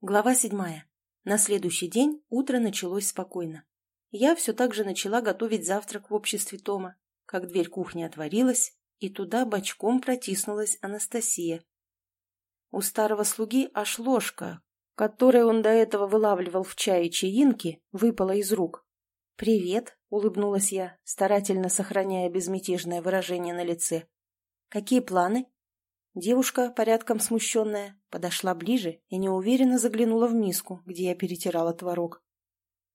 Глава седьмая. На следующий день утро началось спокойно. Я все так же начала готовить завтрак в обществе Тома, как дверь кухни отворилась, и туда бочком протиснулась Анастасия. У старого слуги аж ложка, которой он до этого вылавливал в чае чаинки, выпала из рук. «Привет», — улыбнулась я, старательно сохраняя безмятежное выражение на лице. «Какие планы?» Девушка, порядком смущенная, подошла ближе и неуверенно заглянула в миску, где я перетирала творог.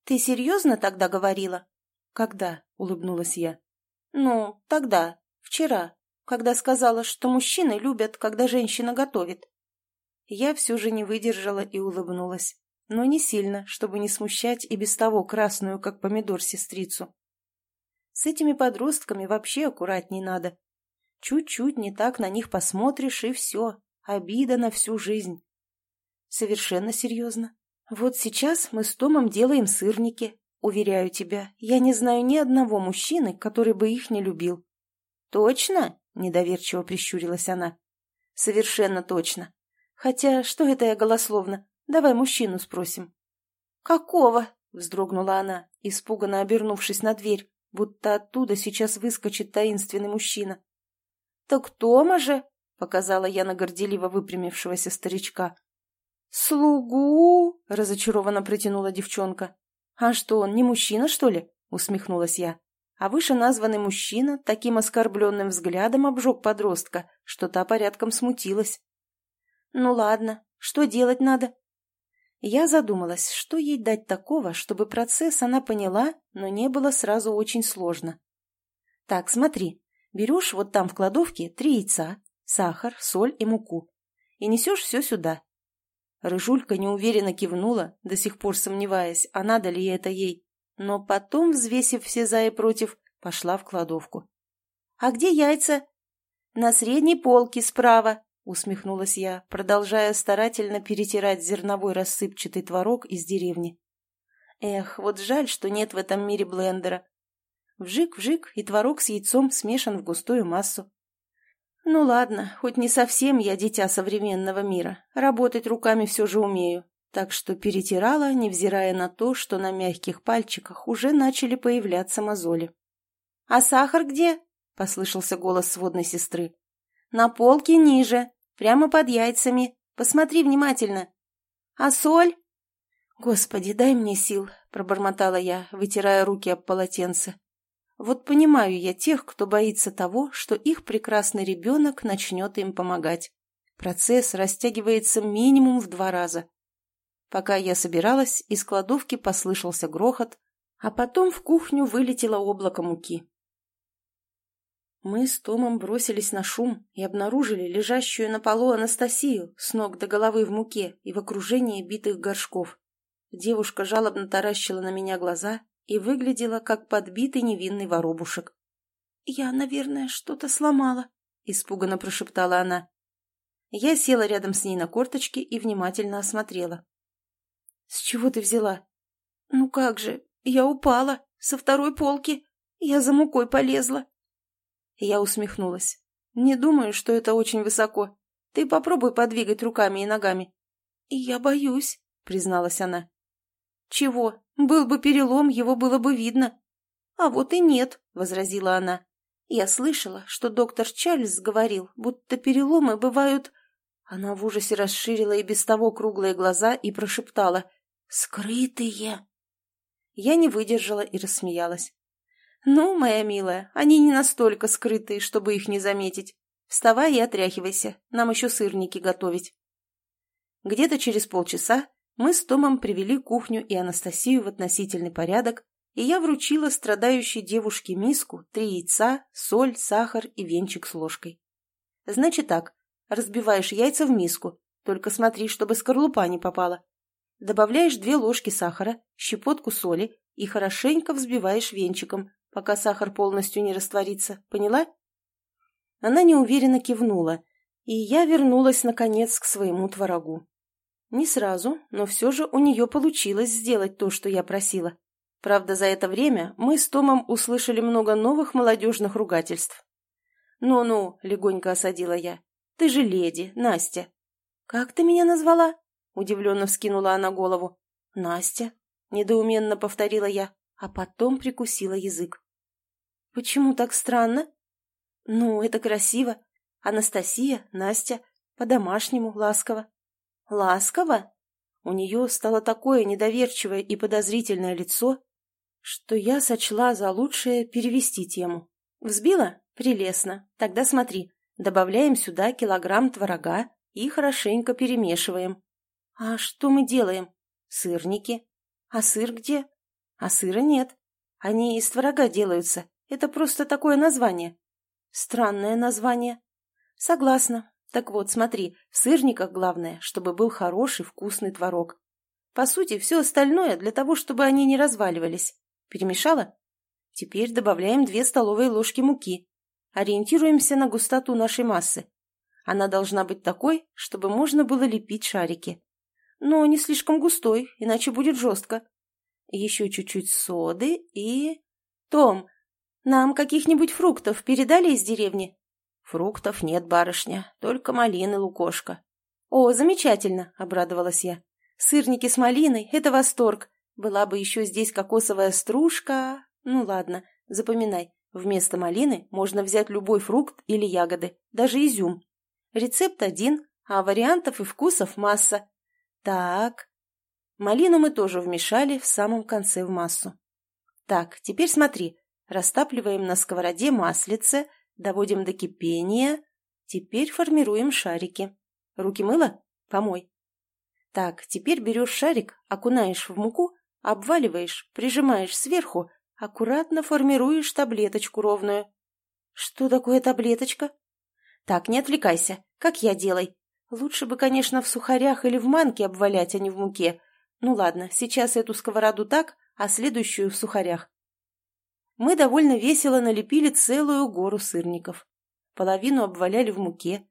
«Ты серьезно тогда говорила?» «Когда?» — улыбнулась я. «Ну, тогда, вчера, когда сказала, что мужчины любят, когда женщина готовит». Я все же не выдержала и улыбнулась, но не сильно, чтобы не смущать и без того красную, как помидор, сестрицу. С этими подростками вообще аккуратней надо. Чуть-чуть не так на них посмотришь, и все. Обида на всю жизнь. Совершенно серьезно. Вот сейчас мы с Томом делаем сырники. Уверяю тебя, я не знаю ни одного мужчины, который бы их не любил. Точно? Недоверчиво прищурилась она. Совершенно точно. Хотя, что это я голословно? Давай мужчину спросим. Какого? Вздрогнула она, испуганно обернувшись на дверь, будто оттуда сейчас выскочит таинственный мужчина. «Так Тома же!» — показала я на горделиво выпрямившегося старичка. «Слугу!» — разочарованно протянула девчонка. «А что, он не мужчина, что ли?» — усмехнулась я. А вышеназванный мужчина таким оскорбленным взглядом обжег подростка, что та порядком смутилась. «Ну ладно, что делать надо?» Я задумалась, что ей дать такого, чтобы процесс она поняла, но не было сразу очень сложно. «Так, смотри, Берешь вот там в кладовке три яйца, сахар, соль и муку. И несешь все сюда. Рыжулька неуверенно кивнула, до сих пор сомневаясь, а надо ли это ей. Но потом, взвесив все за и против, пошла в кладовку. «А где яйца?» «На средней полке справа», — усмехнулась я, продолжая старательно перетирать зерновой рассыпчатый творог из деревни. «Эх, вот жаль, что нет в этом мире блендера. Вжик-вжик, и творог с яйцом смешан в густую массу. Ну ладно, хоть не совсем я дитя современного мира, работать руками все же умею, так что перетирала, невзирая на то, что на мягких пальчиках уже начали появляться мозоли. «А сахар где?» — послышался голос сводной сестры. «На полке ниже, прямо под яйцами. Посмотри внимательно. А соль?» «Господи, дай мне сил», — пробормотала я, вытирая руки об полотенце. Вот понимаю я тех, кто боится того, что их прекрасный ребенок начнет им помогать. Процесс растягивается минимум в два раза. Пока я собиралась, из кладовки послышался грохот, а потом в кухню вылетело облако муки. Мы с Томом бросились на шум и обнаружили лежащую на полу Анастасию с ног до головы в муке и в окружении битых горшков. Девушка жалобно таращила на меня глаза и выглядела, как подбитый невинный воробушек. «Я, наверное, что-то сломала», — испуганно прошептала она. Я села рядом с ней на корточке и внимательно осмотрела. «С чего ты взяла?» «Ну как же, я упала со второй полки. Я за мукой полезла». Я усмехнулась. «Не думаю, что это очень высоко. Ты попробуй подвигать руками и ногами». «Я боюсь», — призналась она. «Чего? Был бы перелом, его было бы видно». «А вот и нет», — возразила она. «Я слышала, что доктор Чарльз говорил, будто переломы бывают...» Она в ужасе расширила и без того круглые глаза и прошептала «Скрытые!» Я не выдержала и рассмеялась. «Ну, моя милая, они не настолько скрытые, чтобы их не заметить. Вставай и отряхивайся, нам еще сырники готовить». Где-то через полчаса мы с Томом привели кухню и Анастасию в относительный порядок, и я вручила страдающей девушке миску, три яйца, соль, сахар и венчик с ложкой. Значит так, разбиваешь яйца в миску, только смотри, чтобы скорлупа не попала. Добавляешь две ложки сахара, щепотку соли и хорошенько взбиваешь венчиком, пока сахар полностью не растворится. Поняла? Она неуверенно кивнула, и я вернулась, наконец, к своему творогу. Не сразу, но все же у нее получилось сделать то, что я просила. Правда, за это время мы с Томом услышали много новых молодежных ругательств. «Ну-ну», — легонько осадила я, — «ты же леди, Настя». «Как ты меня назвала?» — удивленно вскинула она голову. «Настя?» — недоуменно повторила я, а потом прикусила язык. «Почему так странно?» «Ну, это красиво. Анастасия, Настя, по-домашнему, ласково». «Ласково?» У нее стало такое недоверчивое и подозрительное лицо, что я сочла за лучшее перевести тему. «Взбила? Прелестно. Тогда смотри. Добавляем сюда килограмм творога и хорошенько перемешиваем. А что мы делаем? Сырники. А сыр где? А сыра нет. Они из творога делаются. Это просто такое название. Странное название. Согласна. Так вот, смотри, в сырниках главное, чтобы был хороший вкусный творог. По сути, все остальное для того, чтобы они не разваливались. Перемешала? Теперь добавляем две столовые ложки муки. Ориентируемся на густоту нашей массы. Она должна быть такой, чтобы можно было лепить шарики. Но не слишком густой, иначе будет жестко. Еще чуть-чуть соды и... Том, нам каких-нибудь фруктов передали из деревни? Фруктов нет, барышня, только малины, лукошка. О, замечательно, обрадовалась я. Сырники с малиной — это восторг. Была бы еще здесь кокосовая стружка. Ну ладно, запоминай. Вместо малины можно взять любой фрукт или ягоды, даже изюм. Рецепт один, а вариантов и вкусов масса. Так. Малину мы тоже вмешали в самом конце в массу. Так, теперь смотри. Растапливаем на сковороде маслице, доводим до кипения. Теперь формируем шарики. Руки мыла? Помой. Так, теперь берешь шарик, окунаешь в муку, обваливаешь, прижимаешь сверху, аккуратно формируешь таблеточку ровную. Что такое таблеточка? Так, не отвлекайся, как я делай. Лучше бы, конечно, в сухарях или в манке обвалять, а не в муке. Ну ладно, сейчас эту сковороду так, а следующую в сухарях. Мы довольно весело налепили целую гору сырников. Половину обваляли в муке,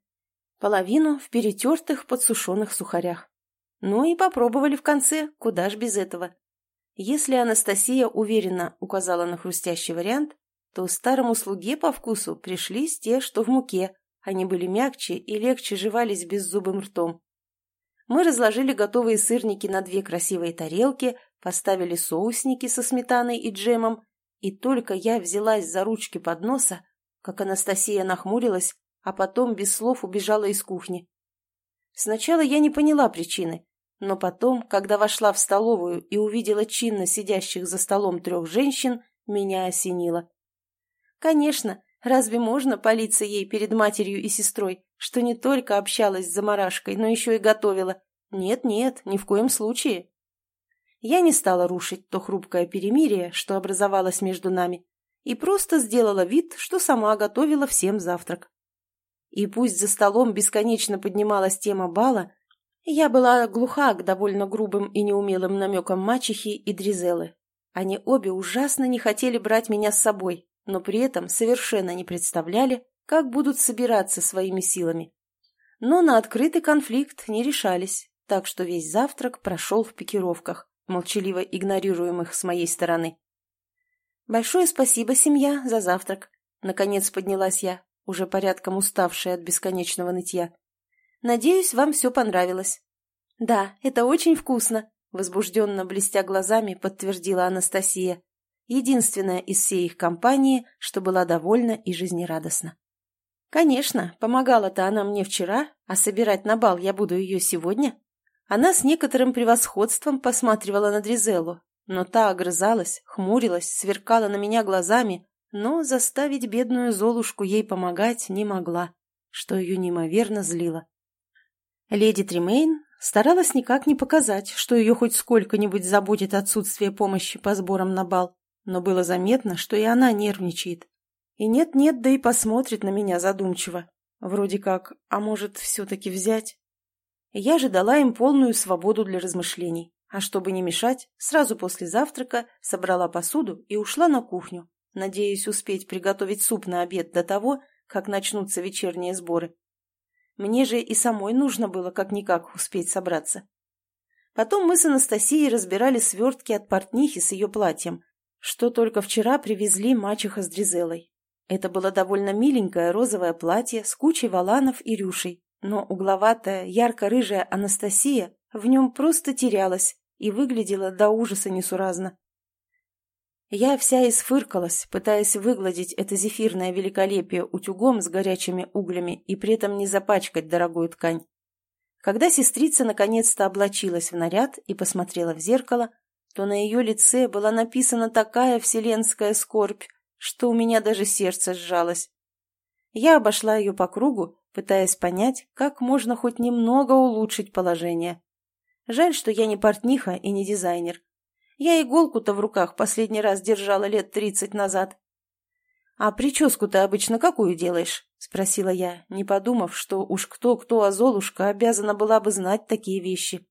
половину в перетертых подсушенных сухарях. Ну и попробовали в конце, куда ж без этого. Если Анастасия уверенно указала на хрустящий вариант, то старому слуге по вкусу пришлись те, что в муке. Они были мягче и легче жевались беззубым ртом. Мы разложили готовые сырники на две красивые тарелки, поставили соусники со сметаной и джемом, и только я взялась за ручки подноса, как Анастасия нахмурилась, а потом без слов убежала из кухни. Сначала я не поняла причины, но потом, когда вошла в столовую и увидела чинно сидящих за столом трех женщин, меня осенило. Конечно, разве можно палиться ей перед матерью и сестрой, что не только общалась с заморашкой, но еще и готовила? Нет-нет, ни в коем случае. Я не стала рушить то хрупкое перемирие, что образовалось между нами, и просто сделала вид, что сама готовила всем завтрак. И пусть за столом бесконечно поднималась тема бала, я была глуха к довольно грубым и неумелым намекам мачехи и Дризелы. Они обе ужасно не хотели брать меня с собой, но при этом совершенно не представляли, как будут собираться своими силами. Но на открытый конфликт не решались, так что весь завтрак прошел в пикировках, молчаливо игнорируемых с моей стороны. «Большое спасибо, семья, за завтрак», — наконец поднялась я, уже порядком уставшая от бесконечного нытья. Надеюсь, вам все понравилось». «Да, это очень вкусно», — возбужденно блестя глазами подтвердила Анастасия, единственная из всей их компании, что была довольна и жизнерадостна. «Конечно, помогала-то она мне вчера, а собирать на бал я буду ее сегодня». Она с некоторым превосходством посматривала на Дризеллу, но та огрызалась, хмурилась, сверкала на меня глазами, но заставить бедную Золушку ей помогать не могла, что ее неимоверно злило. Леди Тримейн старалась никак не показать, что ее хоть сколько-нибудь заботит отсутствие помощи по сборам на бал, но было заметно, что и она нервничает. И нет-нет, да и посмотрит на меня задумчиво. Вроде как, а может, все-таки взять? Я же дала им полную свободу для размышлений, а чтобы не мешать, сразу после завтрака собрала посуду и ушла на кухню, надеясь успеть приготовить суп на обед до того, как начнутся вечерние сборы. Мне же и самой нужно было как-никак успеть собраться. Потом мы с Анастасией разбирали свертки от портнихи с ее платьем, что только вчера привезли мачеха с Дризелой. Это было довольно миленькое розовое платье с кучей валанов и рюшей, но угловатая, ярко-рыжая Анастасия в нем просто терялась и выглядела до ужаса несуразно. Я вся isфыркалась, пытаясь выгладить это зефирное великолепие утюгом с горячими углями и при этом не запачкать дорогую ткань. Когда сестрица наконец-то облачилась в наряд и посмотрела в зеркало, то на ее лице была написана такая вселенская скорбь, что у меня даже сердце сжалось. Я обошла ее по кругу, пытаясь понять, как можно хоть немного улучшить положение. Жаль, что я не портниха и не дизайнер. Я иголку-то в руках последний раз держала лет тридцать назад. «А прическу ты обычно какую делаешь?» — спросила я, не подумав, что уж кто-кто, а Золушка обязана была бы знать такие вещи.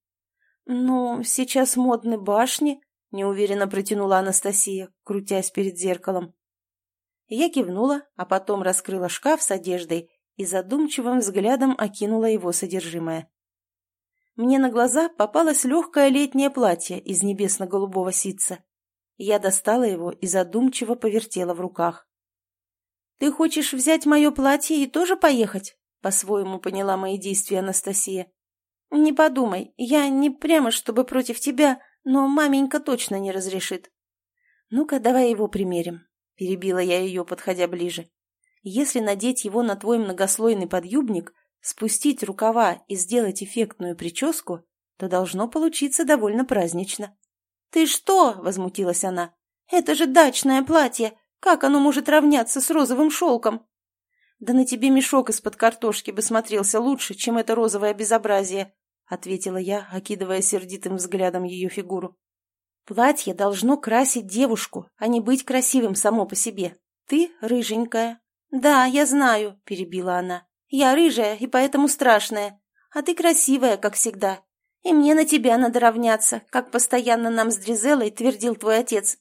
«Ну, сейчас модны башни», — неуверенно протянула Анастасия, крутясь перед зеркалом. Я кивнула, а потом раскрыла шкаф с одеждой и задумчивым взглядом окинула его содержимое. Мне на глаза попалось легкое летнее платье из небесно-голубого ситца. Я достала его и задумчиво повертела в руках. «Ты хочешь взять мое платье и тоже поехать?» — по-своему поняла мои действия Анастасия. «Не подумай, я не прямо чтобы против тебя, но маменька точно не разрешит». «Ну-ка, давай его примерим», — перебила я ее, подходя ближе. «Если надеть его на твой многослойный подъюбник, спустить рукава и сделать эффектную прическу, то должно получиться довольно празднично». «Ты что?» — возмутилась она. «Это же дачное платье! Как оно может равняться с розовым шелком? Да на тебе мешок из-под картошки бы смотрелся лучше, чем это розовое безобразие, ответила я, окидывая сердитым взглядом ее фигуру. Платье должно красить девушку, а не быть красивым само по себе. Ты рыженькая. Да, я знаю, перебила она. Я рыжая и поэтому страшная. А ты красивая, как всегда. И мне на тебя надо равняться, как постоянно нам с Дризелой твердил твой отец.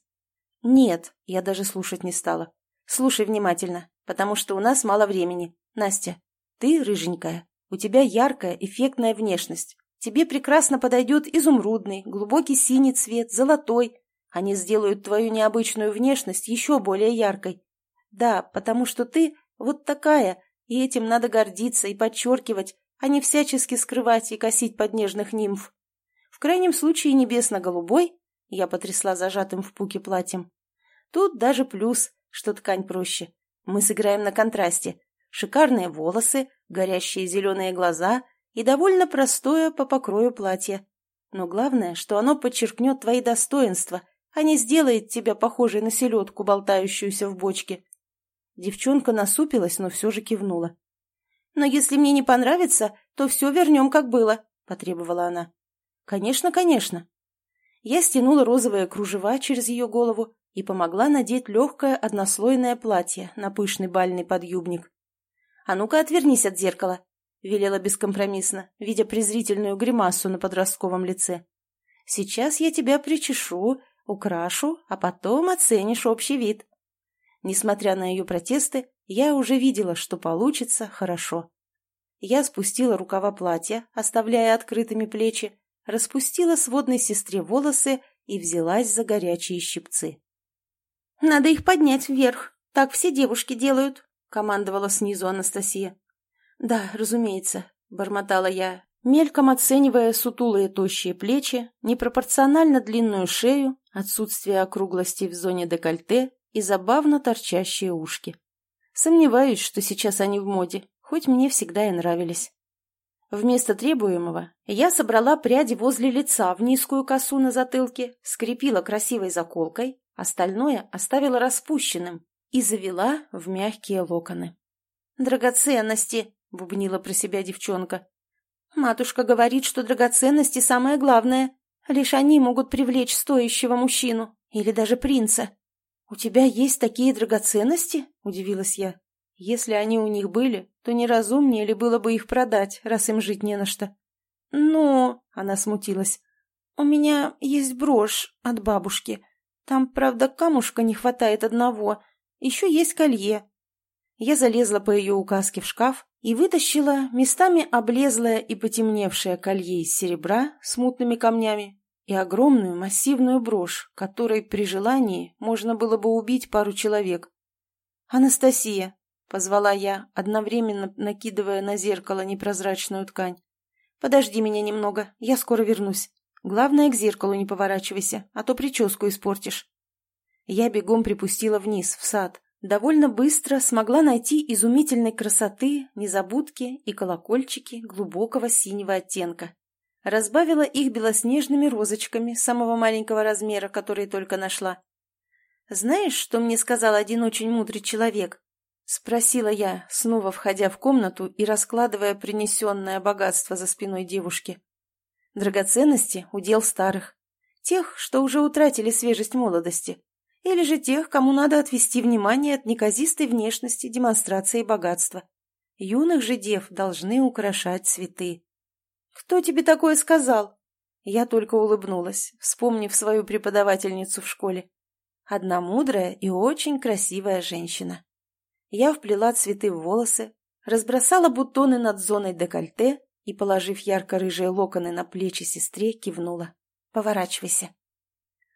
«Нет», — я даже слушать не стала. «Слушай внимательно, потому что у нас мало времени. Настя, ты рыженькая, у тебя яркая, эффектная внешность. Тебе прекрасно подойдет изумрудный, глубокий синий цвет, золотой. Они сделают твою необычную внешность еще более яркой. Да, потому что ты вот такая, и этим надо гордиться и подчеркивать, а не всячески скрывать и косить под нежных нимф. В крайнем случае небесно-голубой я потрясла зажатым в пуке платьем. Тут даже плюс, что ткань проще. Мы сыграем на контрасте. Шикарные волосы, горящие зеленые глаза и довольно простое по покрою платье. Но главное, что оно подчеркнет твои достоинства, а не сделает тебя похожей на селедку, болтающуюся в бочке. Девчонка насупилась, но все же кивнула. «Но если мне не понравится, то все вернем, как было», — потребовала она. «Конечно, конечно», я стянула розовые кружева через ее голову и помогла надеть легкое однослойное платье на пышный бальный подъюбник. «А ну-ка отвернись от зеркала», — велела бескомпромиссно, видя презрительную гримасу на подростковом лице. «Сейчас я тебя причешу, украшу, а потом оценишь общий вид». Несмотря на ее протесты, я уже видела, что получится хорошо. Я спустила рукава платья, оставляя открытыми плечи, распустила сводной сестре волосы и взялась за горячие щипцы. «Надо их поднять вверх, так все девушки делают», — командовала снизу Анастасия. «Да, разумеется», — бормотала я, мельком оценивая сутулые тощие плечи, непропорционально длинную шею, отсутствие округлости в зоне декольте и забавно торчащие ушки. Сомневаюсь, что сейчас они в моде, хоть мне всегда и нравились. Вместо требуемого я собрала пряди возле лица в низкую косу на затылке, скрепила красивой заколкой, остальное оставила распущенным и завела в мягкие локоны. «Драгоценности!» — бубнила про себя девчонка. «Матушка говорит, что драгоценности самое главное. Лишь они могут привлечь стоящего мужчину или даже принца. У тебя есть такие драгоценности?» — удивилась я. Если они у них были, то неразумнее ли было бы их продать, раз им жить не на что? «Ну...» — она смутилась. «У меня есть брошь от бабушки. Там, правда, камушка не хватает одного. Еще есть колье». Я залезла по ее указке в шкаф и вытащила местами облезлое и потемневшее колье из серебра с мутными камнями и огромную массивную брошь, которой при желании можно было бы убить пару человек. «Анастасия, позвала я, одновременно накидывая на зеркало непрозрачную ткань. Подожди меня немного, я скоро вернусь. Главное, к зеркалу не поворачивайся, а то прическу испортишь. Я бегом припустила вниз, в сад. Довольно быстро смогла найти изумительной красоты незабудки и колокольчики глубокого синего оттенка. Разбавила их белоснежными розочками самого маленького размера, которые только нашла. «Знаешь, что мне сказал один очень мудрый человек?» — спросила я, снова входя в комнату и раскладывая принесенное богатство за спиной девушки. Драгоценности — удел старых. Тех, что уже утратили свежесть молодости. Или же тех, кому надо отвести внимание от неказистой внешности демонстрации богатства. Юных же дев должны украшать цветы. «Кто тебе такое сказал?» Я только улыбнулась, вспомнив свою преподавательницу в школе. Одна мудрая и очень красивая женщина. Я вплела цветы в волосы, разбросала бутоны над зоной декольте и, положив ярко-рыжие локоны на плечи сестре, кивнула. «Поворачивайся».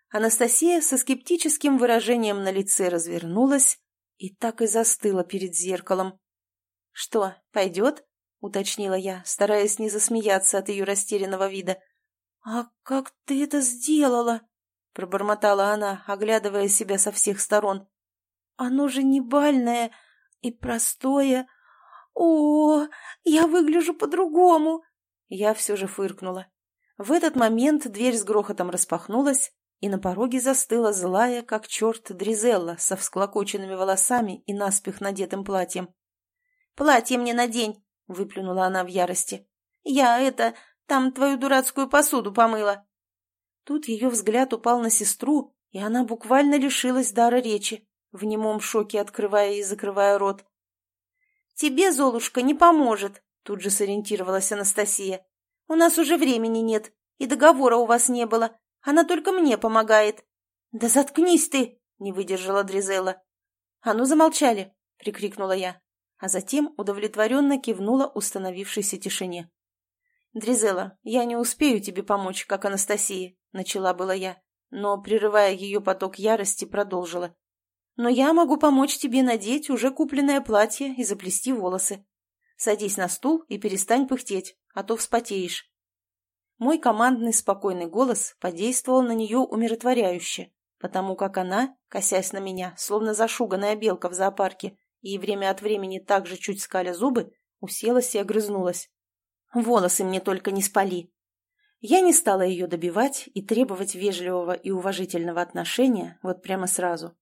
Анастасия со скептическим выражением на лице развернулась и так и застыла перед зеркалом. «Что, пойдет?» — уточнила я, стараясь не засмеяться от ее растерянного вида. «А как ты это сделала?» — пробормотала она, оглядывая себя со всех сторон. «Оно же не бальное и простое. О, я выгляжу по-другому!» Я все же фыркнула. В этот момент дверь с грохотом распахнулась, и на пороге застыла злая, как черт, Дризелла со всклокоченными волосами и наспех надетым платьем. «Платье мне надень!» — выплюнула она в ярости. «Я это... там твою дурацкую посуду помыла!» Тут ее взгляд упал на сестру, и она буквально лишилась дара речи, в немом шоке открывая и закрывая рот. «Тебе, Золушка, не поможет!» — тут же сориентировалась Анастасия. «У нас уже времени нет, и договора у вас не было. Она только мне помогает». «Да заткнись ты!» — не выдержала Дризела. «А ну замолчали!» — прикрикнула я а затем удовлетворенно кивнула установившейся тишине. «Дризела, я не успею тебе помочь, как Анастасии», — начала была я, но, прерывая ее поток ярости, продолжила. «Но я могу помочь тебе надеть уже купленное платье и заплести волосы. Садись на стул и перестань пыхтеть, а то вспотеешь». Мой командный спокойный голос подействовал на нее умиротворяюще, потому как она, косясь на меня, словно зашуганная белка в зоопарке, и время от времени также чуть скаля зубы, уселась и огрызнулась. «Волосы мне только не спали!» Я не стала ее добивать и требовать вежливого и уважительного отношения вот прямо сразу.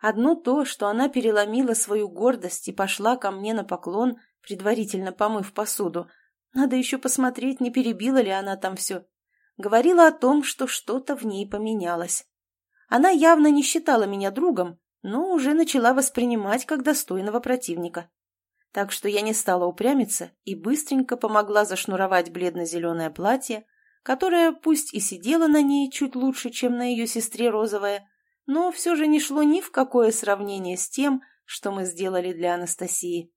Одно то, что она переломила свою гордость и пошла ко мне на поклон, предварительно помыв посуду, надо еще посмотреть, не перебила ли она там все, говорила о том, что что-то в ней поменялось. Она явно не считала меня другом, но уже начала воспринимать как достойного противника. Так что я не стала упрямиться и быстренько помогла зашнуровать бледно-зеленое платье, которое пусть и сидело на ней чуть лучше, чем на ее сестре розовое, но все же не шло ни в какое сравнение с тем, что мы сделали для Анастасии.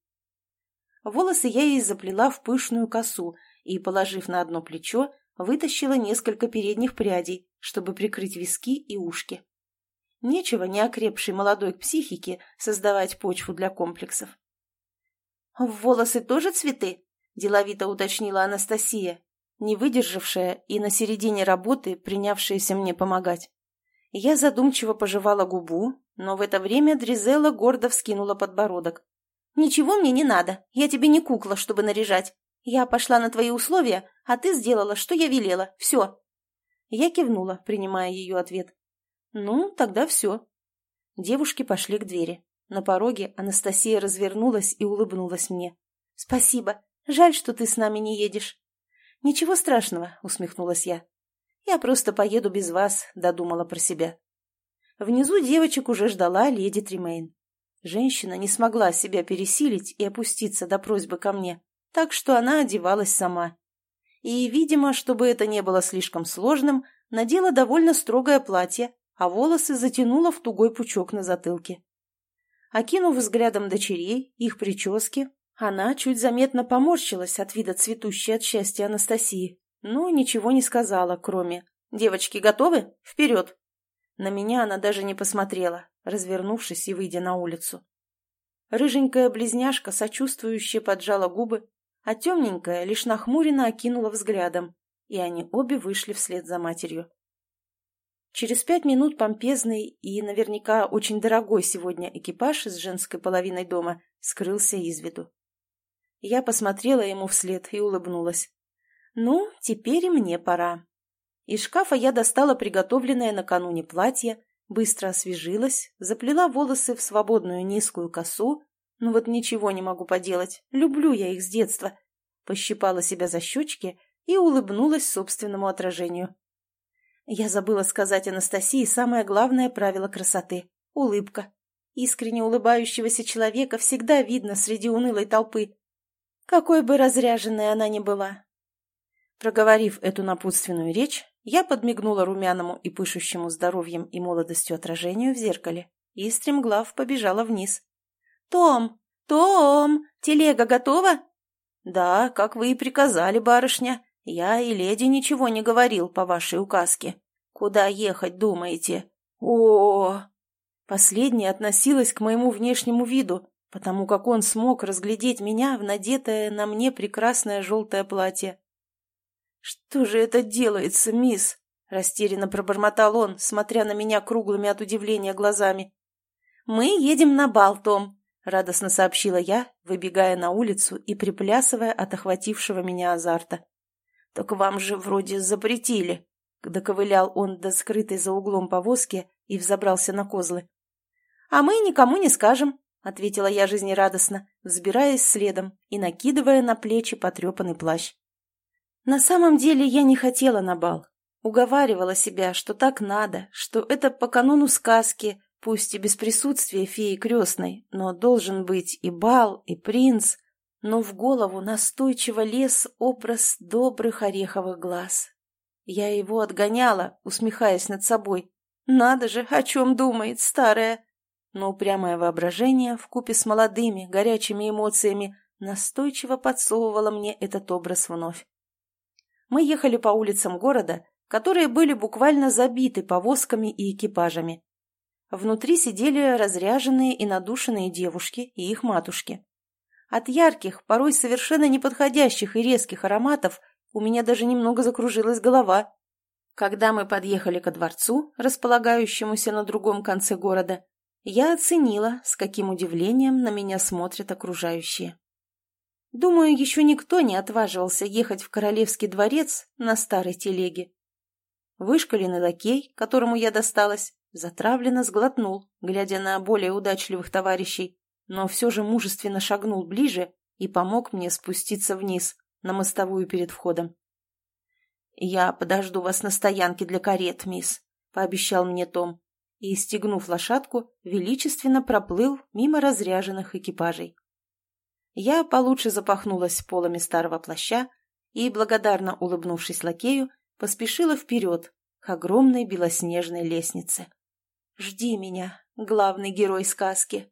Волосы я ей заплела в пышную косу и, положив на одно плечо, вытащила несколько передних прядей, чтобы прикрыть виски и ушки. Нечего неокрепшей молодой психике создавать почву для комплексов. «В волосы тоже цветы?» – деловито уточнила Анастасия, не выдержавшая и на середине работы принявшаяся мне помогать. Я задумчиво пожевала губу, но в это время Дризела гордо вскинула подбородок. «Ничего мне не надо, я тебе не кукла, чтобы наряжать. Я пошла на твои условия, а ты сделала, что я велела, все». Я кивнула, принимая ее ответ. «Ну, тогда все». Девушки пошли к двери. На пороге Анастасия развернулась и улыбнулась мне. «Спасибо. Жаль, что ты с нами не едешь». «Ничего страшного», — усмехнулась я. «Я просто поеду без вас», — додумала про себя. Внизу девочек уже ждала леди Тримейн. Женщина не смогла себя пересилить и опуститься до просьбы ко мне, так что она одевалась сама. И, видимо, чтобы это не было слишком сложным, надела довольно строгое платье, а волосы затянула в тугой пучок на затылке. Окинув взглядом дочерей, их прически, она чуть заметно поморщилась от вида цветущей от счастья Анастасии, но ничего не сказала, кроме «Девочки готовы? Вперед!». На меня она даже не посмотрела, развернувшись и выйдя на улицу. Рыженькая близняшка сочувствующе поджала губы, а темненькая лишь нахмуренно окинула взглядом, и они обе вышли вслед за матерью. Через пять минут помпезный и наверняка очень дорогой сегодня экипаж из женской половиной дома скрылся из виду. Я посмотрела ему вслед и улыбнулась. «Ну, теперь и мне пора». Из шкафа я достала приготовленное накануне платье, быстро освежилась, заплела волосы в свободную низкую косу. Ну вот ничего не могу поделать, люблю я их с детства. Пощипала себя за щечки и улыбнулась собственному отражению. Я забыла сказать Анастасии самое главное правило красоты — улыбка. Искренне улыбающегося человека всегда видно среди унылой толпы. Какой бы разряженной она ни была. Проговорив эту напутственную речь, я подмигнула румяному и пышущему здоровьем и молодостью отражению в зеркале и стремглав побежала вниз. «Том! Том! Телега готова?» «Да, как вы и приказали, барышня. Я и леди ничего не говорил по вашей указке. Куда ехать, думаете? О, -о, -о Последняя относилась к моему внешнему виду, потому как он смог разглядеть меня в надетое на мне прекрасное желтое платье. «Что же это делается, мисс?» — растерянно пробормотал он, смотря на меня круглыми от удивления глазами. «Мы едем на бал, Том», — радостно сообщила я, выбегая на улицу и приплясывая от охватившего меня азарта. «Так вам же вроде запретили», — доковылял он до скрытой за углом повозки и взобрался на козлы. «А мы никому не скажем», — ответила я жизнерадостно, взбираясь следом и накидывая на плечи потрепанный плащ. На самом деле я не хотела на бал. Уговаривала себя, что так надо, что это по канону сказки, пусть и без присутствия феи крестной, но должен быть и бал, и принц. Но в голову настойчиво лез образ добрых ореховых глаз. Я его отгоняла, усмехаясь над собой. Надо же, о чем думает старая. Но упрямое воображение вкупе с молодыми, горячими эмоциями настойчиво подсовывало мне этот образ вновь мы ехали по улицам города, которые были буквально забиты повозками и экипажами. Внутри сидели разряженные и надушенные девушки и их матушки. От ярких, порой совершенно неподходящих и резких ароматов у меня даже немного закружилась голова. Когда мы подъехали ко дворцу, располагающемуся на другом конце города, я оценила, с каким удивлением на меня смотрят окружающие. Думаю, еще никто не отваживался ехать в королевский дворец на старой телеге. Вышкаленный лакей, которому я досталась, затравленно сглотнул, глядя на более удачливых товарищей, но все же мужественно шагнул ближе и помог мне спуститься вниз, на мостовую перед входом. «Я подожду вас на стоянке для карет, мисс», — пообещал мне Том, и, стегнув лошадку, величественно проплыл мимо разряженных экипажей. Я получше запахнулась полами старого плаща и, благодарно улыбнувшись лакею, поспешила вперед к огромной белоснежной лестнице. «Жди меня, главный герой сказки!»